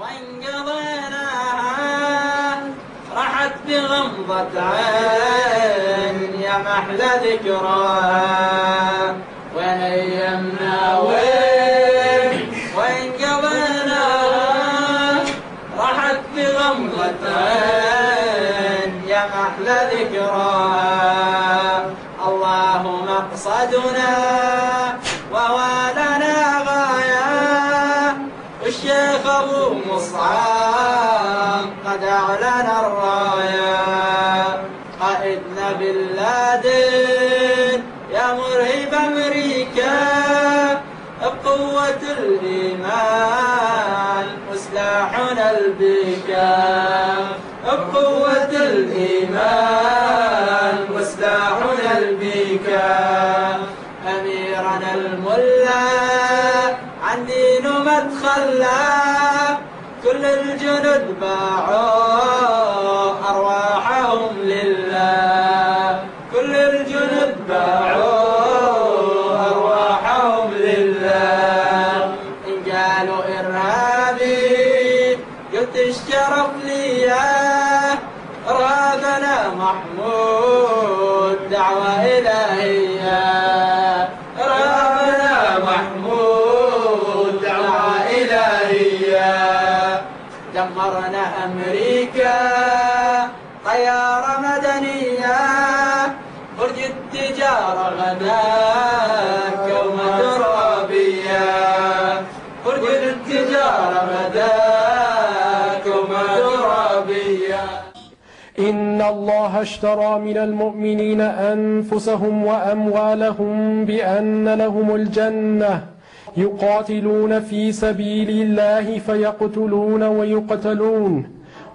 وإن قضيناها راحت بغمضة عين يا محلى ذكراها وين أيامنا وين؟ وإن قضيناها راحت بغمضة عين يا محلى ذكراها الله مقصدنا مصعب قد أعلن الراية قائدنا باللادن يا مرهب أمريكا بقوة الإيمان وسلاحنا البكا بقوة الإيمان وسلاحنا البكا أميرنا الملا عن دينه ما تخلى كل الجند باعوا أرواحهم لله. كل الجند باعوا أرواحهم لله. إن قالوا إرهابي قلت الشرف ليا إرهابنا محمود. دعوة إلهية. أمريكا. طيارة مدنية. برج التجارة غداك يوم ترابية. برج التجارة غداك يوم ترابية. إن الله اشترى من المؤمنين أنفسهم وأموالهم بأن لهم الجنة. يقاتلون في سبيل الله فيقتلون ويقتلون.